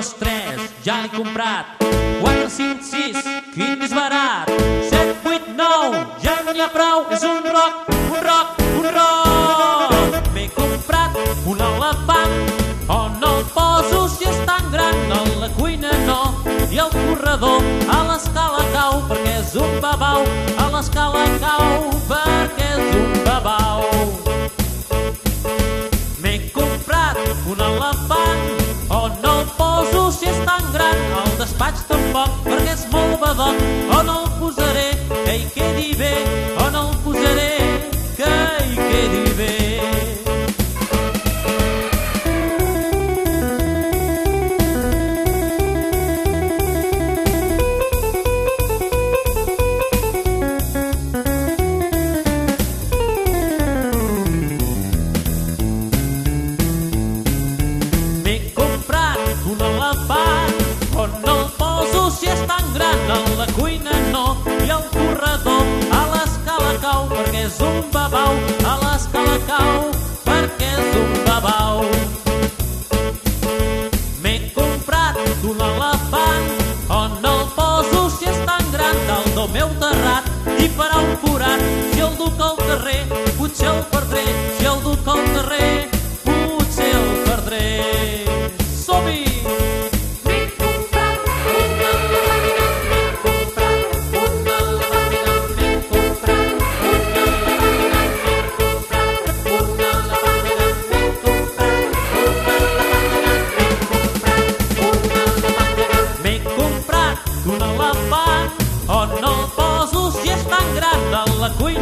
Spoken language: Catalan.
2, 3, ja l'he comprat. 4, 5, 6, quin més barat. 7, 8, 9, ja n'hi ha prou. És un roc, un roc, un roc. M'he comprat un elefant. On el poso si és tan gran? A la cuina no. I el corredor a l'escala cau perquè és un babau. A l'escala cau si és tan gran al despatx tampoc perquè és molt badoc on el posaré que hi quedi bé perquè és un babau a l'escala cau perquè és un babau m'he comprat un elefant on el poso si és tan gran dalt del meu terrat i farà un forat si el duc al carrer potser el perdré si el duc al carrer potser el perdré som -hi! d'un elefant. Oh, On el poso si és tan gran de la cuina